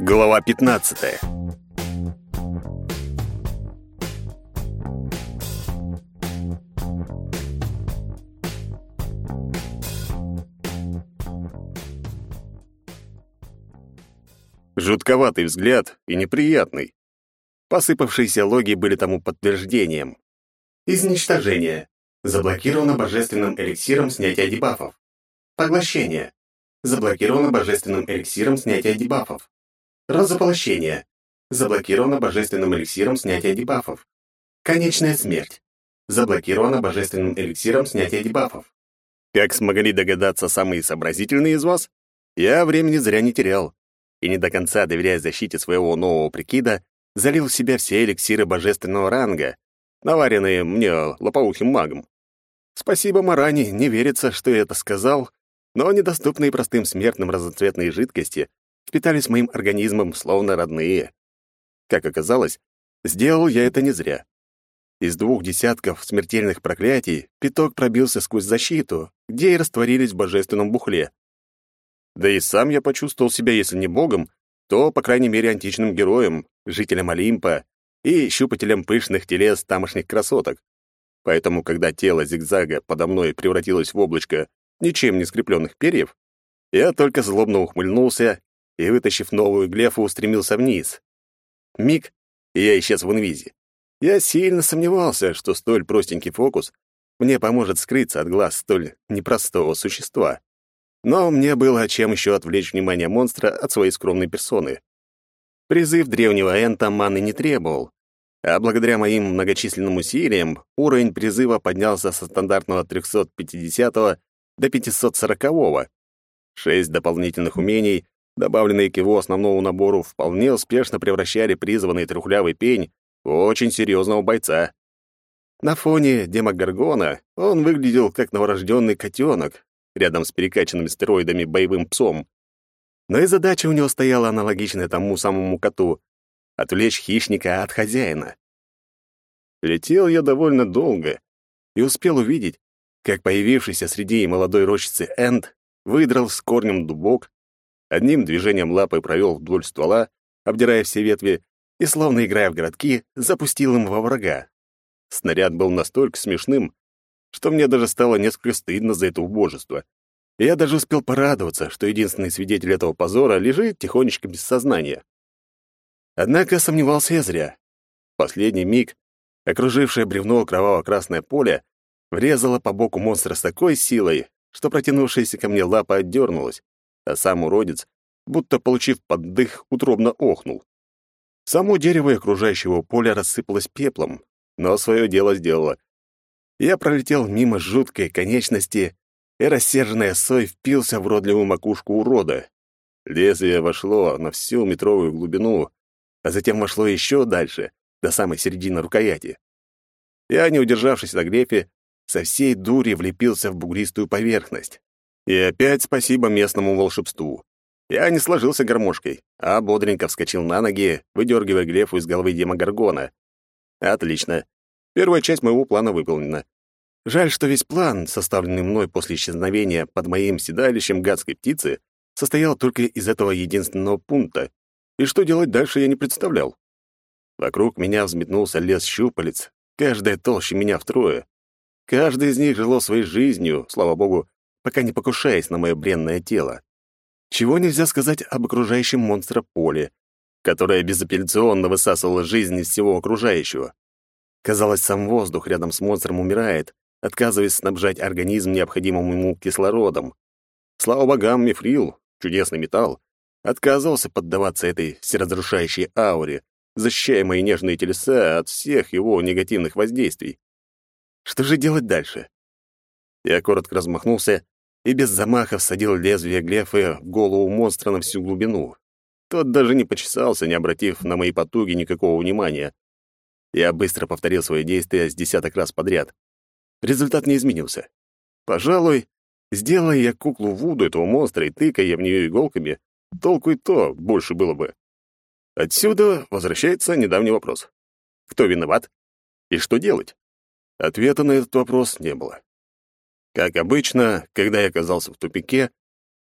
Глава 15. Жутковатый взгляд и неприятный. Посыпавшиеся логи были тому подтверждением. Изничтожение. Заблокировано божественным эликсиром снятия дебафов. Поглощение. Заблокировано божественным эликсиром снятия дебафов. Разополощение. Заблокировано божественным эликсиром снятия дебафов. Конечная смерть. Заблокировано божественным эликсиром снятия дебафов. Как смогли догадаться самые сообразительные из вас, я времени зря не терял. И не до конца доверяя защите своего нового прикида, залил в себя все эликсиры божественного ранга, наваренные мне лопоухим магом. Спасибо Маране, не верится, что я это сказал, но недоступные простым смертным разноцветные жидкости впитались моим организмом словно родные. Как оказалось, сделал я это не зря. Из двух десятков смертельных проклятий пяток пробился сквозь защиту, где и растворились в божественном бухле. Да и сам я почувствовал себя, если не богом, то, по крайней мере, античным героем, жителем Олимпа и щупателем пышных телес тамошних красоток. Поэтому, когда тело зигзага подо мной превратилось в облачко ничем не скрепленных перьев, я только злобно ухмыльнулся и, вытащив новую глефу, устремился вниз. Миг, и я исчез в инвизе. Я сильно сомневался, что столь простенький фокус мне поможет скрыться от глаз столь непростого существа. Но мне было чем еще отвлечь внимание монстра от своей скромной персоны. Призыв древнего Энта маны не требовал, а благодаря моим многочисленным усилиям уровень призыва поднялся со стандартного 350 до 540 -го. Шесть дополнительных умений, добавленные к его основному набору, вполне успешно превращали призванный трухлявый пень в очень серьезного бойца. На фоне демогоргона он выглядел как новорожденный котенок рядом с перекачанным стероидами боевым псом. Но и задача у него стояла аналогичная тому самому коту — отвлечь хищника от хозяина. Летел я довольно долго и успел увидеть, как появившийся среди молодой рощицы Энд выдрал с корнем дубок, одним движением лапы провел вдоль ствола, обдирая все ветви, и, словно играя в городки, запустил им во врага. Снаряд был настолько смешным, что мне даже стало несколько стыдно за это убожество. Я даже успел порадоваться, что единственный свидетель этого позора лежит тихонечко без сознания. Однако сомневался я зря. В последний миг окружившее бревно кроваво-красное поле врезало по боку монстра с такой силой, что протянувшаяся ко мне лапа отдернулась, а сам уродец, будто получив поддых, утробно охнул. Само дерево и окружающего поля рассыпалось пеплом, но свое дело сделало. Я пролетел мимо жуткой конечности и рассерженный осой впился в родливую макушку урода. Лезвие вошло на всю метровую глубину, а затем вошло еще дальше, до самой середины рукояти. Я, не удержавшись на грефе, со всей дури влепился в бугристую поверхность. И опять спасибо местному волшебству. Я не сложился гармошкой, а бодренько вскочил на ноги, выдергивая глефу из головы Демогоргона. Отлично. Первая часть моего плана выполнена. Жаль, что весь план, составленный мной после исчезновения под моим седалищем гадской птицы, состоял только из этого единственного пункта, и что делать дальше я не представлял. Вокруг меня взметнулся лес щупалец, каждая толще меня втрое. Каждый из них жило своей жизнью, слава богу, пока не покушаясь на мое бренное тело. Чего нельзя сказать об окружающем монстра поле, которое безапелляционно высасывало жизнь из всего окружающего. Казалось, сам воздух рядом с монстром умирает, отказываясь снабжать организм необходимым ему кислородом. Слава богам, мифрил, чудесный металл, отказывался поддаваться этой всеразрушающей ауре, защищая мои нежные телеса от всех его негативных воздействий. Что же делать дальше? Я коротко размахнулся и без замаха всадил лезвие глефы в голову монстра на всю глубину. Тот даже не почесался, не обратив на мои потуги никакого внимания. Я быстро повторил свои действия с десяток раз подряд. Результат не изменился. Пожалуй, сделая я куклу Вуду этого монстра и тыкая в нее иголками, толку и то больше было бы. Отсюда возвращается недавний вопрос. Кто виноват? И что делать? Ответа на этот вопрос не было. Как обычно, когда я оказался в тупике,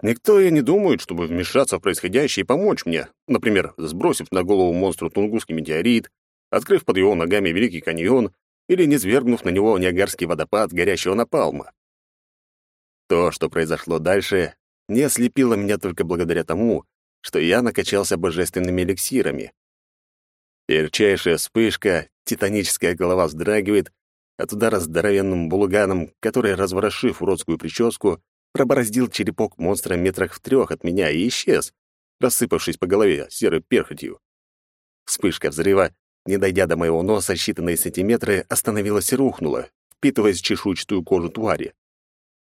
Никто и не думает, чтобы вмешаться в происходящее и помочь мне, например, сбросив на голову монстру тунгусский метеорит, открыв под его ногами Великий каньон или низвергнув на него Ниагарский водопад горящего напалма. То, что произошло дальше, не ослепило меня только благодаря тому, что я накачался божественными эликсирами. Ярчайшая вспышка, титаническая голова вздрагивает от удара здоровенным булганом, который, разворошив уродскую прическу, пробороздил черепок монстра метрах в трех от меня и исчез, рассыпавшись по голове серой перхотью. Вспышка взрыва, не дойдя до моего носа считанные сантиметры, остановилась и рухнула, впитываясь в чешуйчатую кожу твари.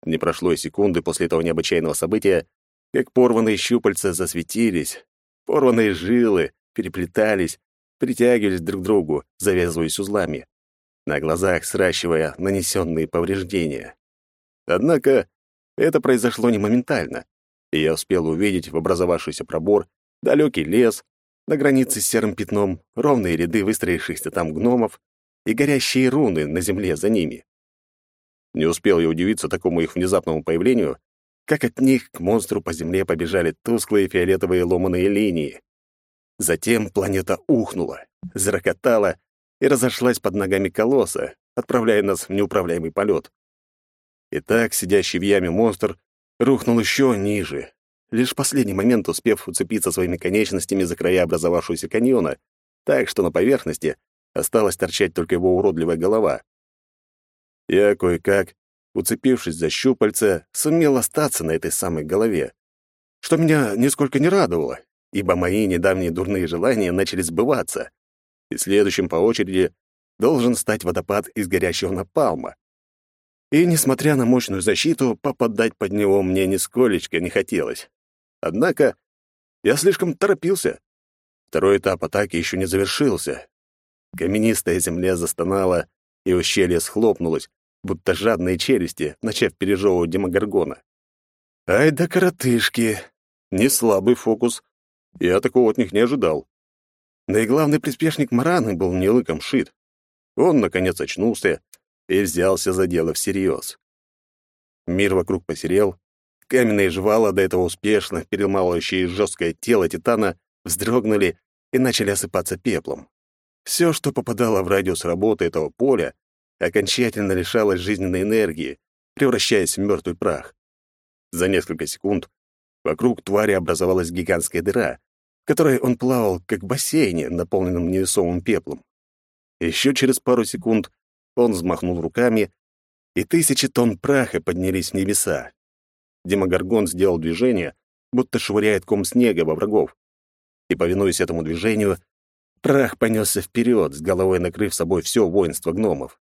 Не прошло и секунды после этого необычайного события, как порванные щупальца засветились, порванные жилы переплетались, притягивались друг к другу, завязываясь узлами, на глазах сращивая нанесенные повреждения. Однако это произошло не моментально, и я успел увидеть в образовавшийся пробор далекий лес, на границе с серым пятном, ровные ряды выстроившихся там гномов и горящие руны на земле за ними. Не успел я удивиться такому их внезапному появлению, как от них к монстру по земле побежали тусклые фиолетовые ломаные линии. Затем планета ухнула, зарокотала и разошлась под ногами колосса, отправляя нас в неуправляемый полет. И так сидящий в яме монстр рухнул еще ниже, лишь в последний момент успев уцепиться своими конечностями за края образовавшегося каньона, так что на поверхности осталась торчать только его уродливая голова. Я кое-как, уцепившись за щупальца, сумел остаться на этой самой голове, что меня нисколько не радовало, ибо мои недавние дурные желания начали сбываться, и следующим по очереди должен стать водопад из горящего напалма и, несмотря на мощную защиту, попадать под него мне нисколечко не хотелось. Однако я слишком торопился. Второй этап атаки еще не завершился. Каменистая земля застонала, и ущелье схлопнулось, будто жадные челюсти, начав пережевывать демогоргона. Ай да коротышки! Не слабый фокус. Я такого от них не ожидал. Да и главный приспешник Мараны был не лыком шит. Он, наконец, очнулся и взялся за дело всерьез. Мир вокруг посерел, каменные жвала, до этого успешно перемалывающие жесткое тело Титана, вздрогнули и начали осыпаться пеплом. Все, что попадало в радиус работы этого поля, окончательно лишалось жизненной энергии, превращаясь в мертвый прах. За несколько секунд вокруг твари образовалась гигантская дыра, которой он плавал, как в бассейне, наполненном невесомым пеплом. Еще через пару секунд он взмахнул руками, и тысячи тонн праха поднялись в небеса. Демогоргон сделал движение, будто швыряет ком снега во врагов. И, повинуясь этому движению, прах понесся вперед, с головой накрыв собой все воинство гномов.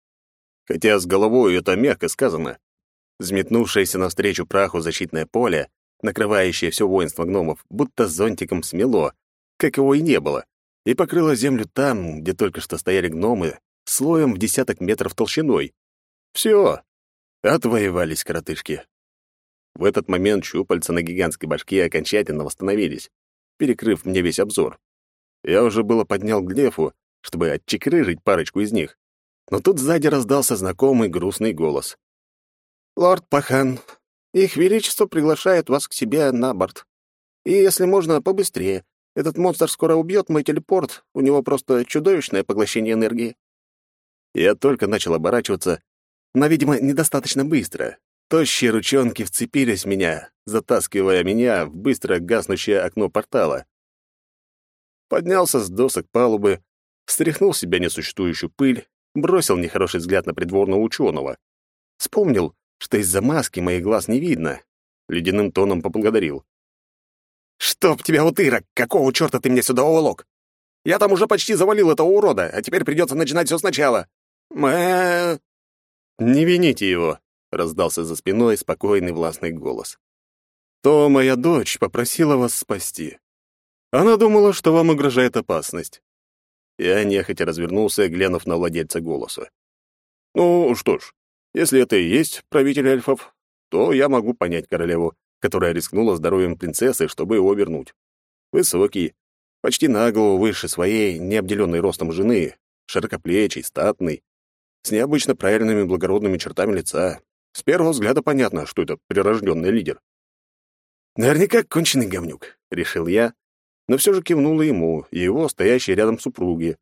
Хотя с головой это мягко сказано. Взметнувшееся навстречу праху защитное поле, накрывающее все воинство гномов, будто зонтиком смело, как его и не было, и покрыло землю там, где только что стояли гномы, слоем в десяток метров толщиной. Все, отвоевались коротышки. В этот момент щупальца на гигантской башке окончательно восстановились, перекрыв мне весь обзор. Я уже было поднял глефу, чтобы отчекрыжить парочку из них, но тут сзади раздался знакомый грустный голос. «Лорд Пахан, их величество приглашает вас к себе на борт. И, если можно, побыстрее. Этот монстр скоро убьет мой телепорт, у него просто чудовищное поглощение энергии». Я только начал оборачиваться, но, видимо, недостаточно быстро. Тощие ручонки вцепились в меня, затаскивая меня в быстро гаснущее окно портала. Поднялся с досок палубы, стряхнул с себя несуществующую пыль, бросил нехороший взгляд на придворного ученого. Вспомнил, что из-за маски моих глаз не видно. Ледяным тоном поблагодарил. «Чтоб тебя, утырок! Какого черта ты меня сюда уволок? Я там уже почти завалил этого урода, а теперь придется начинать все сначала. Мэ...» «Не вините его», — раздался за спиной спокойный властный голос. «То моя дочь попросила вас спасти. Она думала, что вам угрожает опасность». Я нехотя развернулся, глянув на владельца голоса. «Ну что ж, если это и есть правитель эльфов, то я могу понять королеву, которая рискнула здоровьем принцессы, чтобы его вернуть. Высокий, почти на голову выше своей, необделенной ростом жены, широкоплечий, статный, с необычно правильными благородными чертами лица. С первого взгляда понятно, что это прирожденный лидер. Наверняка конченый говнюк, решил я, но все же кивнула ему и его, стоящей рядом супруги,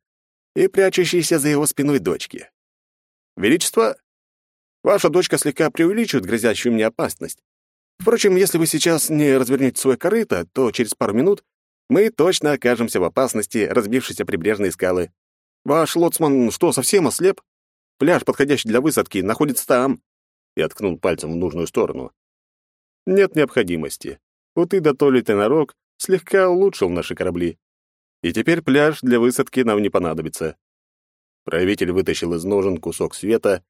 и прячущейся за его спиной дочки. «Величество, ваша дочка слегка преувеличивает грозящую мне опасность. Впрочем, если вы сейчас не развернете свой корыто, то через пару минут мы точно окажемся в опасности, разбившись о прибрежные скалы. Ваш лоцман что, совсем ослеп? Пляж, подходящий для высадки, находится там». Я ткнул пальцем в нужную сторону. «Нет необходимости. У ты да Толи Тенорог слегка улучшил наши корабли. И теперь пляж для высадки нам не понадобится». Правитель вытащил из ножен кусок света,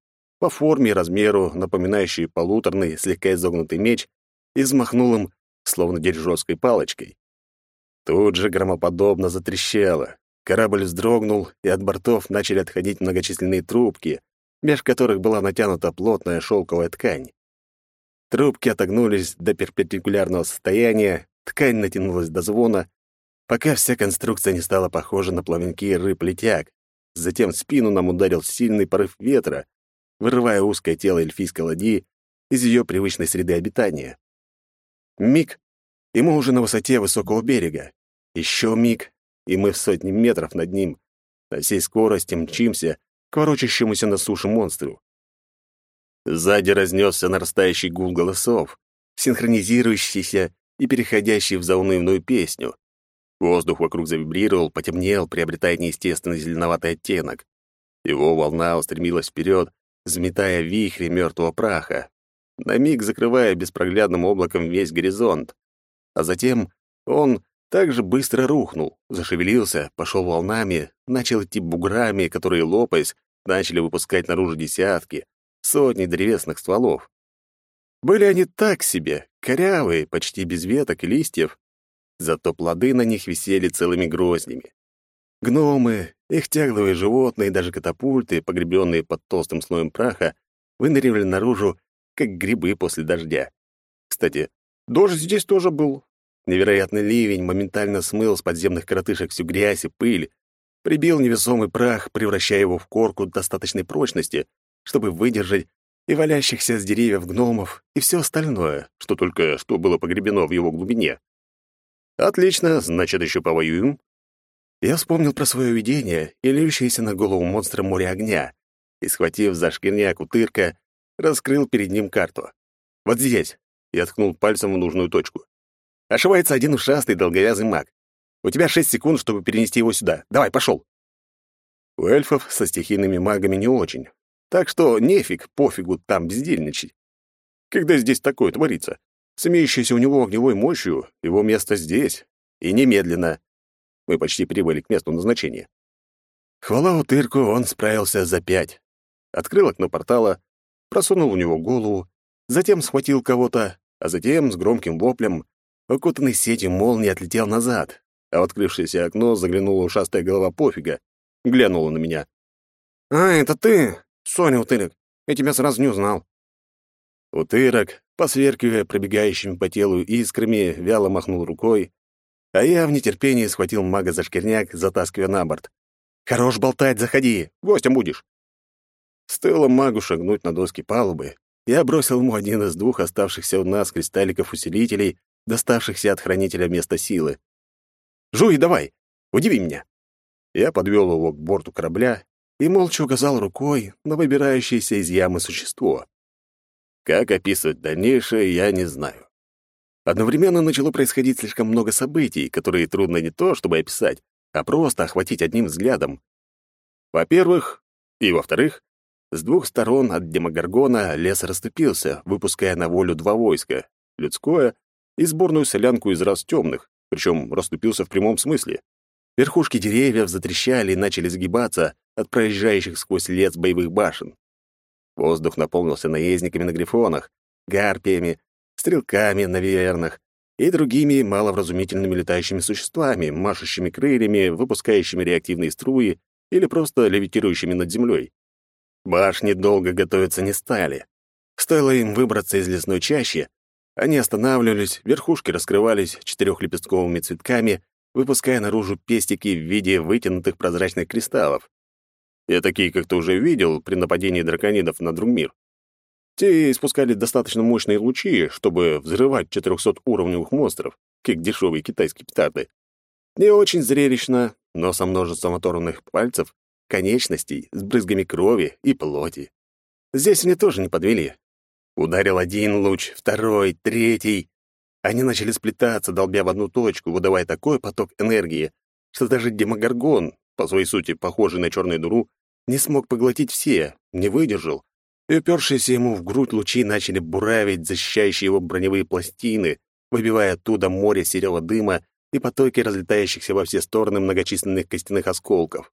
по форме и размеру напоминающий полуторный, слегка изогнутый меч, и взмахнул им, словно дирижерской палочкой. Тут же громоподобно затрещало. Корабль вздрогнул, и от бортов начали отходить многочисленные трубки, меж которых была натянута плотная шелковая ткань. Трубки отогнулись до перпендикулярного состояния, ткань натянулась до звона, пока вся конструкция не стала похожа на плавники рыб-летяг. Затем в спину нам ударил сильный порыв ветра, вырывая узкое тело эльфийской ладьи из ее привычной среды обитания. Миг, и мы уже на высоте высокого берега. Еще миг, и мы в сотни метров над ним. На всей скорости мчимся к ворочащемуся на суше монстру. Сзади разнесся нарастающий гул голосов, синхронизирующийся и переходящий в заунывную песню. Воздух вокруг завибрировал, потемнел, приобретая неестественный зеленоватый оттенок. Его волна устремилась вперед, взметая вихри мертвого праха, на миг закрывая беспроглядным облаком весь горизонт. А затем он также быстро рухнул, зашевелился, пошел волнами, начал идти буграми, которые, лопаясь, начали выпускать наружу десятки, сотни древесных стволов. Были они так себе, корявые, почти без веток и листьев, зато плоды на них висели целыми грознями. Гномы, их тягловые животные даже катапульты, погребенные под толстым слоем праха, выныривали наружу, как грибы после дождя. Кстати, дождь здесь тоже был. Невероятный ливень моментально смыл с подземных коротышек всю грязь и пыль, прибил невесомый прах, превращая его в корку достаточной прочности, чтобы выдержать и валящихся с деревьев гномов, и все остальное, что только что было погребено в его глубине. Отлично, значит, еще повоюем. Я вспомнил про свое видение и льющееся на голову монстра море огня, и, схватив за шкирняк утырка, раскрыл перед ним карту. «Вот здесь!» — я ткнул пальцем в нужную точку. «Ошивается один ушастый долговязый маг. У тебя шесть секунд, чтобы перенести его сюда. Давай, пошел!» У эльфов со стихийными магами не очень, так что нефиг, пофигу там бездельничать. Когда здесь такое творится? С имеющейся у него огневой мощью, его место здесь. И немедленно. Мы почти прибыли к месту назначения. Хвала утырку, он справился за пять. Открыл окно портала, просунул в него голову, затем схватил кого-то, а затем с громким воплем, окутанный сетью молнии, отлетел назад, а в открывшееся окно заглянула ушастая голова пофига, глянула на меня. «А, это ты? Соня Утырок, я тебя сразу не узнал». Утырок, посверкивая пробегающими по телу искрами, вяло махнул рукой, а я в нетерпении схватил мага за шкирняк, затаскивая на борт. «Хорош болтать, заходи, гостем будешь». Стоило магу шагнуть на доски палубы, я бросил ему один из двух оставшихся у нас кристалликов-усилителей, доставшихся от хранителя места силы. «Жуй, давай, удиви меня!» Я подвел его к борту корабля и молча указал рукой на выбирающееся из ямы существо. Как описывать дальнейшее, я не знаю. Одновременно начало происходить слишком много событий, которые трудно не то чтобы описать, а просто охватить одним взглядом. Во-первых, и во-вторых, с двух сторон от Демогоргона лес расступился, выпуская на волю два войска — людское и сборную солянку из рас темных, причем расступился в прямом смысле. Верхушки деревьев затрещали и начали сгибаться от проезжающих сквозь лес боевых башен. Воздух наполнился наездниками на грифонах, гарпиями, стрелками на вивернах и другими маловразумительными летающими существами, машущими крыльями, выпускающими реактивные струи или просто левитирующими над землей. Башни долго готовиться не стали. Стоило им выбраться из лесной чащи, они останавливались, верхушки раскрывались четырехлепестковыми цветками выпуская наружу пестики в виде вытянутых прозрачных кристаллов. Я такие как-то уже видел при нападении драконидов на Другмир. Те испускали достаточно мощные лучи, чтобы взрывать 400-уровневых монстров, как дешевые китайские петарды. Не очень зрелищно, но со множеством оторванных пальцев, конечностей, с брызгами крови и плоти. Здесь они тоже не подвели. Ударил один луч, второй, третий. Они начали сплетаться, долбя в одну точку, выдавая такой поток энергии, что даже демогоргон, по своей сути похожий на черную дуру, не смог поглотить все, не выдержал, и упершиеся ему в грудь лучи начали буравить защищающие его броневые пластины, выбивая оттуда море серого дыма и потоки разлетающихся во все стороны многочисленных костяных осколков.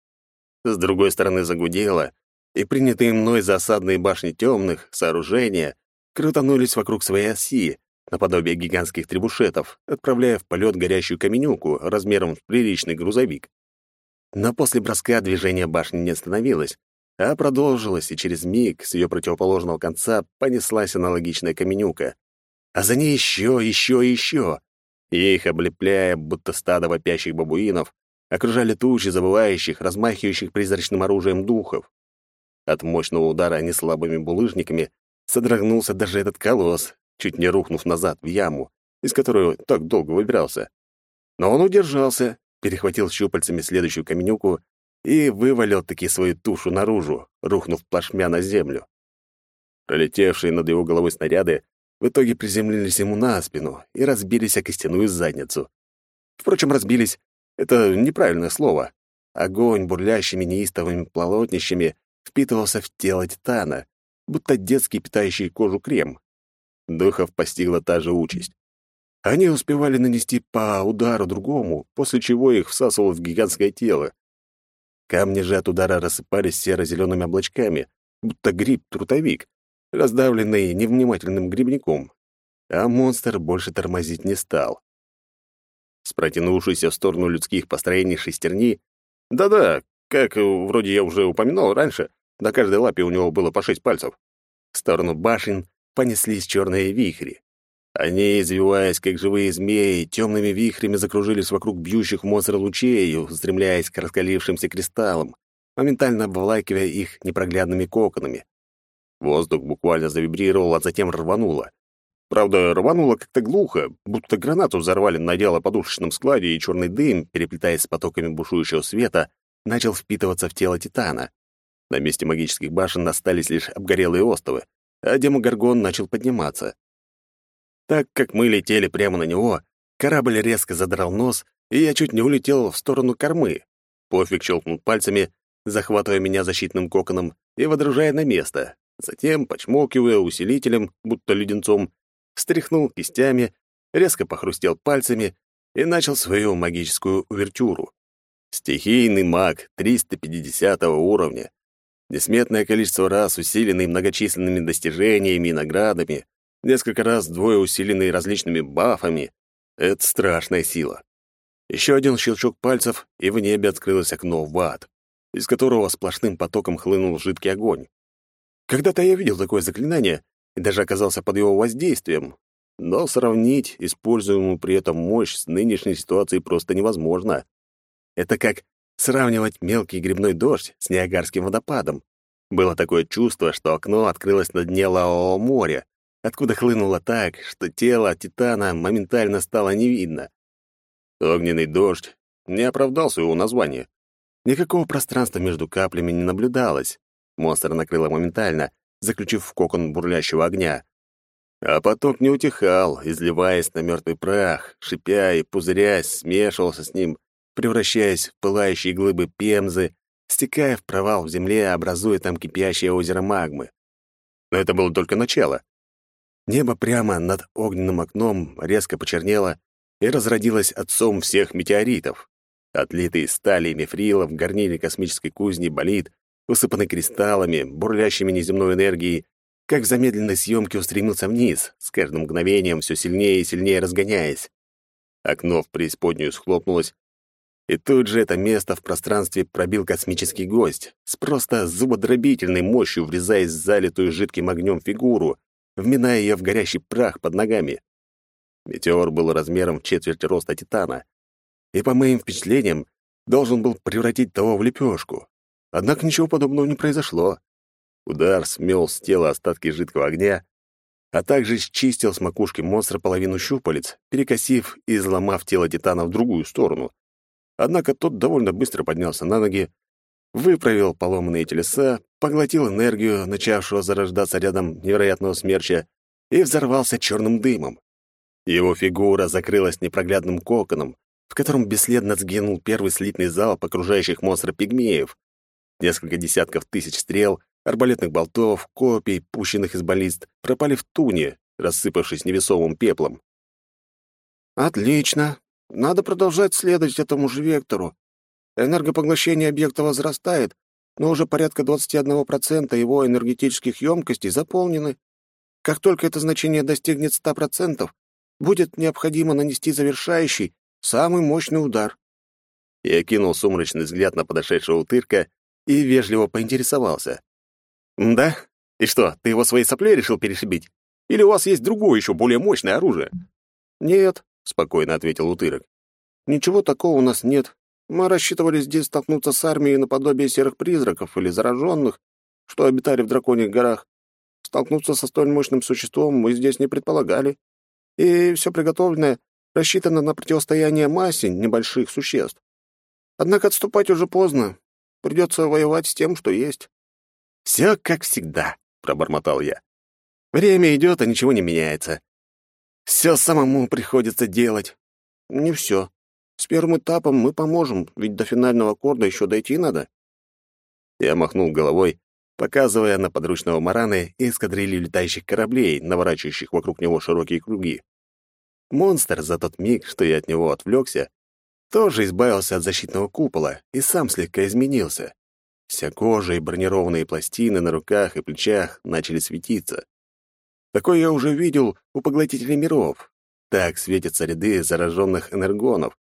С другой стороны загудело, и принятые мной за осадные башни темных сооружения крутанулись вокруг своей оси, наподобие гигантских требушетов, отправляя в полет горящую каменюку размером в приличный грузовик. Но после броска движение башни не остановилось, а продолжилось, и через миг с ее противоположного конца понеслась аналогичная каменюка. А за ней еще, еще и еще. И их, облепляя, будто стадо вопящих бабуинов, окружали тучи забывающих, размахивающих призрачным оружием духов. От мощного удара неслабыми булыжниками содрогнулся даже этот колосс, чуть не рухнув назад в яму, из которой так долго выбирался. Но он удержался, перехватил щупальцами следующую каменюку и вывалил таки свою тушу наружу, рухнув плашмя на землю. Пролетевшие над его головой снаряды в итоге приземлились ему на спину и разбились о костяную задницу. Впрочем, разбились — это неправильное слово. Огонь бурлящими неистовыми полотнищами впитывался в тело титана, будто детский питающий кожу крем. Духов постигла та же участь. Они успевали нанести по удару другому, после чего их всасывало в гигантское тело. Камни же от удара рассыпались серо-зелеными облачками, будто гриб-трутовик, раздавленный невнимательным грибником. А монстр больше тормозить не стал. С протянувшейся в сторону людских построений шестерни, да-да, как вроде я уже упоминал раньше, на каждой лапе у него было по шесть пальцев, в сторону башен понеслись черные вихри. Они, извиваясь, как живые змеи, темными вихрями закружились вокруг бьющих монстра лучей, устремляясь к раскалившимся кристаллам, моментально обволакивая их непроглядными коконами. Воздух буквально завибрировал, а затем рвануло. Правда, рвануло как-то глухо, будто гранату взорвали на дело подушечном складе, и черный дым, переплетаясь с потоками бушующего света, начал впитываться в тело Титана. На месте магических башен остались лишь обгорелые остовы, а демогоргон начал подниматься. Так как мы летели прямо на него, корабль резко задрал нос, и я чуть не улетел в сторону кормы. Пофиг щелкнул пальцами, захватывая меня защитным коконом и водружая на место. Затем, почмокивая усилителем, будто леденцом, встряхнул кистями, резко похрустел пальцами и начал свою магическую увертюру. Стихийный маг 350 уровня. Несметное количество раз усиленный многочисленными достижениями и наградами, несколько раз двое усиленный различными бафами. Это страшная сила. Еще один щелчок пальцев, и в небе открылось окно в ад, из которого сплошным потоком хлынул жидкий огонь. Когда-то я видел такое заклинание и даже оказался под его воздействием, но сравнить используемую при этом мощь с нынешней ситуацией просто невозможно. Это как сравнивать мелкий грибной дождь с Ниагарским водопадом. Было такое чувство, что окно открылось на дне лавового моря, откуда хлынуло так, что тело Титана моментально стало не видно. Огненный дождь не оправдал своего названия. Никакого пространства между каплями не наблюдалось. Монстр накрыло моментально, заключив в кокон бурлящего огня. А поток не утихал, изливаясь на мертвый прах, шипя и пузырясь, смешивался с ним, превращаясь в пылающие глыбы пемзы, стекая в провал в земле, образуя там кипящее озеро магмы. Но это было только начало. Небо прямо над огненным окном резко почернело и разродилось отцом всех метеоритов. Отлитый из стали и мифрила в горниле космической кузни болид, усыпанный кристаллами, бурлящими неземной энергией, как в замедленной съемке устремился вниз, с каждым мгновением все сильнее и сильнее разгоняясь. Окно в преисподнюю схлопнулось, и тут же это место в пространстве пробил космический гость, с просто зубодробительной мощью врезаясь в залитую жидким огнем фигуру, вминая ее в горящий прах под ногами. Метеор был размером в четверть роста Титана, и, по моим впечатлениям, должен был превратить того в лепешку. Однако ничего подобного не произошло. Удар смел с тела остатки жидкого огня, а также счистил с макушки монстра половину щупалец, перекосив и изломав тело титана в другую сторону. Однако тот довольно быстро поднялся на ноги, выправил поломанные телеса, поглотил энергию, начавшего зарождаться рядом невероятного смерча, и взорвался черным дымом. Его фигура закрылась непроглядным коконом, в котором бесследно сгинул первый слитный залп окружающих монстра пигмеев. Несколько десятков тысяч стрел — арбалетных болтов, копий, пущенных из баллист, пропали в туне, рассыпавшись невесомым пеплом. «Отлично. Надо продолжать следовать этому же вектору. Энергопоглощение объекта возрастает, но уже порядка 21% его энергетических емкостей заполнены. Как только это значение достигнет 100%, будет необходимо нанести завершающий, самый мощный удар». Я кинул сумрачный взгляд на подошедшего утырка и вежливо поинтересовался. «Да? И что, ты его своей соплей решил перешибить? Или у вас есть другое, еще более мощное оружие?» «Нет», — спокойно ответил Утырок. «Ничего такого у нас нет. Мы рассчитывали здесь столкнуться с армией наподобие серых призраков или зараженных, что обитали в драконьих горах. Столкнуться со столь мощным существом мы здесь не предполагали. И все приготовленное рассчитано на противостояние массе небольших существ. Однако отступать уже поздно. Придется воевать с тем, что есть. «Все как всегда», — пробормотал я. «Время идет, а ничего не меняется. Все самому приходится делать». «Не все. С первым этапом мы поможем, ведь до финального аккорда еще дойти надо». Я махнул головой, показывая на подручного Мараны и эскадрилью летающих кораблей, наворачивающих вокруг него широкие круги. Монстр за тот миг, что я от него отвлекся, тоже избавился от защитного купола и сам слегка изменился. Вся кожа и бронированные пластины на руках и плечах начали светиться. Такое я уже видел у поглотителей миров. Так светятся ряды зараженных энергонов,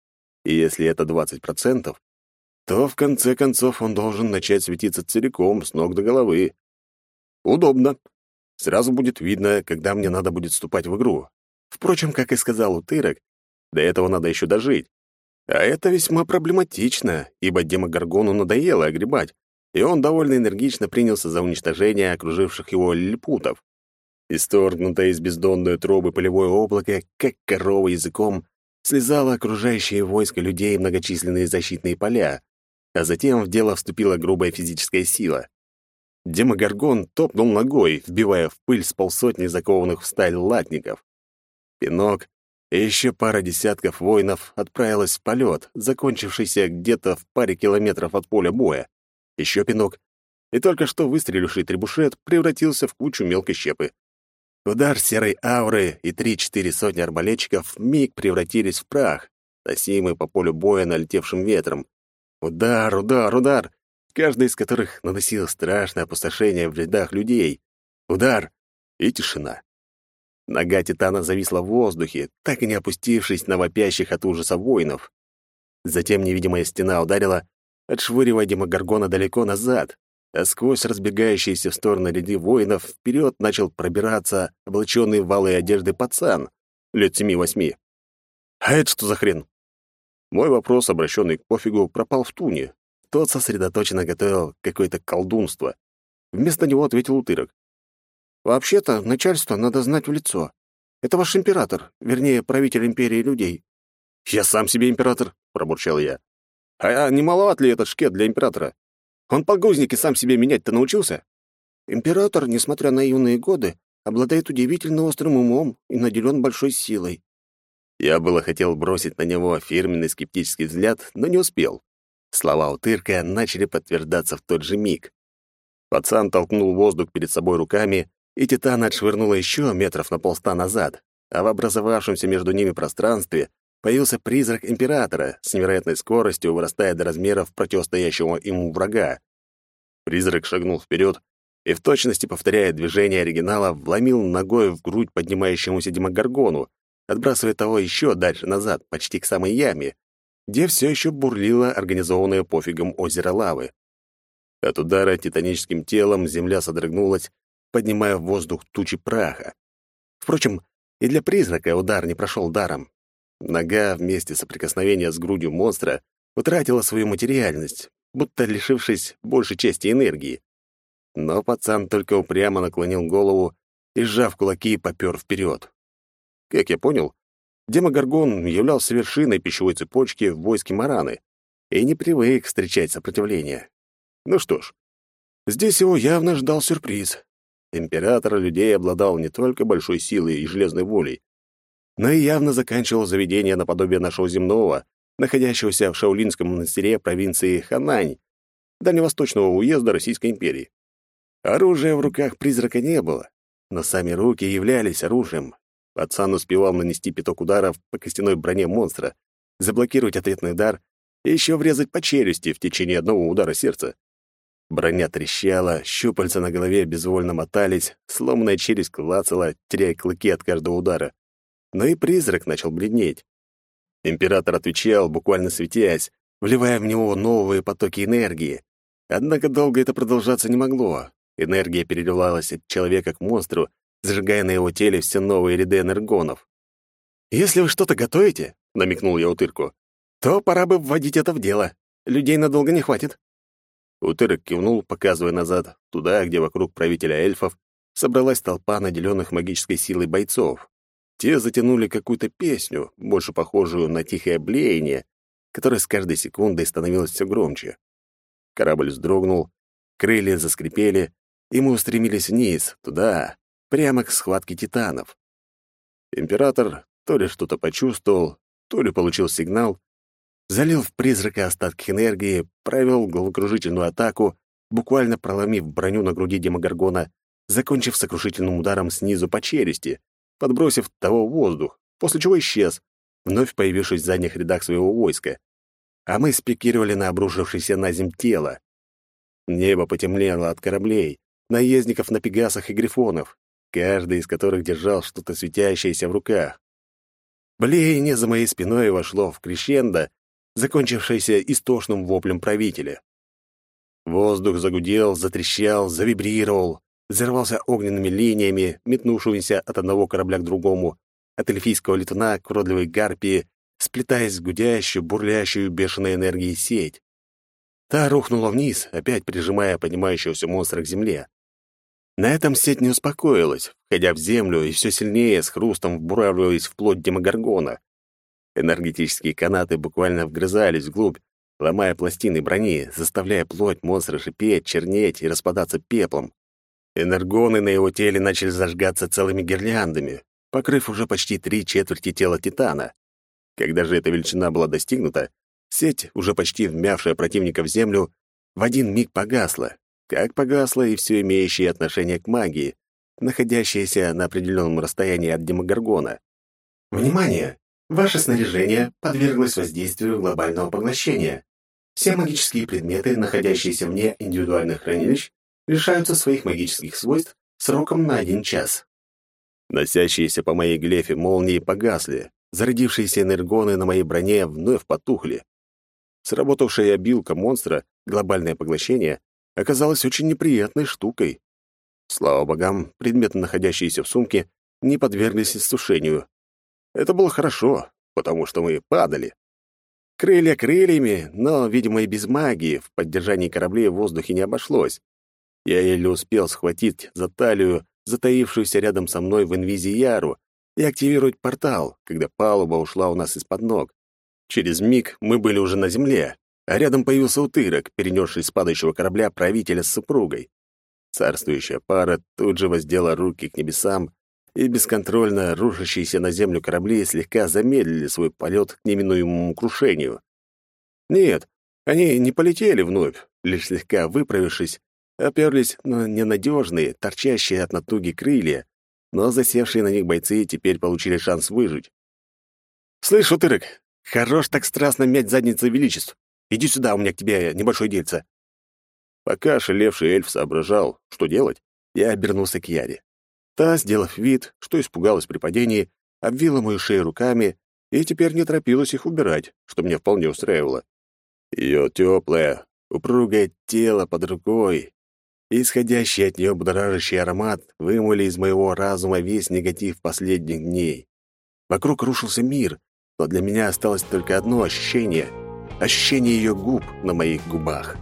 и если это 20%, то в конце концов он должен начать светиться целиком, с ног до головы. Удобно. Сразу будет видно, когда мне надо будет вступать в игру. Впрочем, как и сказал Утырок, до этого надо еще дожить. А это весьма проблематично, ибо Демогоргону надоело огребать, и он довольно энергично принялся за уничтожение окруживших его лилипутов. Исторгнутое из бездонной трубы полевое облако, как корова языком, слезало окружающие войско людей многочисленные защитные поля, а затем в дело вступила грубая физическая сила. Демогоргон топнул ногой, вбивая в пыль с полсотни закованных в сталь латников. Пинок и еще пара десятков воинов отправилась в полет, закончившийся где-то в паре километров от поля боя еще пинок, и только что выстреливший требушет превратился в кучу мелкой щепы. Удар серой ауры и три-четыре сотни арбалетчиков миг превратились в прах, носимый по полю боя налетевшим ветром. Удар, удар, удар, каждый из которых наносил страшное опустошение в рядах людей. Удар и тишина. Нога Титана зависла в воздухе, так и не опустившись на вопящих от ужаса воинов. Затем невидимая стена ударила, отшвыривая Демогоргона далеко назад, а сквозь разбегающиеся в стороны ряды воинов вперед начал пробираться облаченный в валые одежды пацан, лет семи-восьми. «А это что за хрен?» Мой вопрос, обращенный к пофигу, пропал в туне. Тот сосредоточенно готовил какое-то колдунство. Вместо него ответил утырок. «Вообще-то, начальство надо знать в лицо. Это ваш император, вернее, правитель империи людей». «Я сам себе император», — пробурчал я. А не маловат ли этот шкет для императора? Он подгузники сам себе менять-то научился? Император, несмотря на юные годы, обладает удивительно острым умом и наделен большой силой. Я было хотел бросить на него фирменный скептический взгляд, но не успел. Слова утырка начали подтверждаться в тот же миг. Пацан толкнул воздух перед собой руками, и Титан отшвырнула еще метров на полста назад, а в образовавшемся между ними пространстве появился призрак императора, с невероятной скоростью вырастая до размеров противостоящего ему врага. Призрак шагнул вперед и, в точности повторяя движение оригинала, вломил ногой в грудь поднимающемуся демогоргону, отбрасывая того еще дальше назад, почти к самой яме, где все еще бурлило организованное пофигом озеро лавы. От удара титаническим телом земля содрогнулась, поднимая в воздух тучи праха. Впрочем, и для призрака удар не прошел даром. Нога вместе соприкосновения с грудью монстра утратила свою материальность, будто лишившись большей части энергии. но пацан только упрямо наклонил голову и, сжав кулаки, попер вперед. Как я понял, Демогоргон являлся вершиной пищевой цепочки в войске Мараны и не привык встречать сопротивление. Ну что ж, здесь его явно ждал сюрприз. Император людей обладал не только большой силой и железной волей, но и явно заканчивал заведение наподобие нашего земного, находящегося в Шаулинском монастыре провинции Ханань, дальневосточного уезда Российской империи. Оружия в руках призрака не было, но сами руки являлись оружием. Пацан успевал нанести пяток ударов по костяной броне монстра, заблокировать ответный удар и еще врезать по челюсти в течение одного удара сердца. Броня трещала, щупальца на голове безвольно мотались, сломанная челюсть клацала, теряя клыки от каждого удара. Но и призрак начал бледнеть. Император отвечал, буквально светясь, вливая в него новые потоки энергии. Однако долго это продолжаться не могло. Энергия переливалась от человека к монстру, зажигая на его теле все новые ряды энергонов. «Если вы что-то готовите», — намекнул я Утырку, «то пора бы вводить это в дело. Людей надолго не хватит». Утырок кивнул, показывая назад, туда, где вокруг правителя эльфов собралась толпа наделенных магической силой бойцов. Те затянули какую-то песню, больше похожую на тихое блеяние, которое с каждой секундой становилось все громче. Корабль вздрогнул, крылья заскрипели, и мы устремились вниз, туда, прямо к схватке титанов. Император то ли что-то почувствовал, то ли получил сигнал, залил в призрака остатки энергии, провел головокружительную атаку, буквально проломив броню на груди Демогоргона, закончив сокрушительным ударом снизу по челюсти, подбросив того в воздух, после чего исчез, вновь появившись в задних рядах своего войска. А мы спикировали на обрушившееся на земь тело. Небо потемнело от кораблей, наездников на пегасах и грифонов, каждый из которых держал что-то светящееся в руках. Блеяние за моей спиной вошло в крещендо, закончившееся истошным воплем правителя. Воздух загудел, затрещал, завибрировал, взорвался огненными линиями, метнувшимися от одного корабля к другому, от эльфийского летуна к уродливой гарпии, сплетаясь в гудящую, бурлящую бешеной энергией сеть. Та рухнула вниз, опять прижимая поднимающегося монстра к земле. На этом сеть не успокоилась, входя в землю и все сильнее с хрустом вбуравливаясь в плоть демогоргона. Энергетические канаты буквально вгрызались вглубь, ломая пластины брони, заставляя плоть монстра шипеть, чернеть и распадаться пеплом. Энергоны на его теле начали зажигаться целыми гирляндами, покрыв уже почти три четверти тела Титана. Когда же эта величина была достигнута, сеть, уже почти вмявшая противника в землю, в один миг погасла, как погасла и все имеющее отношение к магии, находящееся на определенном расстоянии от Демогоргона. Внимание! Ваше снаряжение подверглось воздействию глобального поглощения. Все магические предметы, находящиеся вне индивидуальных хранилищ, лишаются своих магических свойств сроком на один час. Носящиеся по моей глефе молнии погасли, зародившиеся энергоны на моей броне вновь потухли. Сработавшая обилка монстра, глобальное поглощение, оказалась очень неприятной штукой. Слава богам, предметы, находящиеся в сумке, не подверглись иссушению. Это было хорошо, потому что мы падали. Крылья крыльями, но, видимо, и без магии в поддержании кораблей в воздухе не обошлось. Я еле успел схватить за талию затаившуюся рядом со мной в инвизияру и активировать портал, когда палуба ушла у нас из-под ног. Через миг мы были уже на земле, а рядом появился утырок, перенесший с падающего корабля правителя с супругой. Царствующая пара тут же воздела руки к небесам, и бесконтрольно рушащиеся на землю корабли слегка замедлили свой полет к неминуемому крушению. Нет, они не полетели вновь, лишь слегка выправившись, оперлись на ненадежные, торчащие от натуги крылья, но засевшие на них бойцы теперь получили шанс выжить. «Слышь, утырок, хорош так страстно мять задницу величеств. Иди сюда, у меня к тебе небольшое дельце». Пока шелевший эльф соображал, что делать, я обернулся к Яре. Та, сделав вид, что испугалась при падении, обвила мою шею руками и теперь не торопилась их убирать, что меня вполне устраивало. Ее теплое, упругое тело под рукой и исходящий от нее будоражащий аромат вымыли из моего разума весь негатив последних дней. Вокруг рушился мир, но для меня осталось только одно ощущение — ощущение ее губ на моих губах.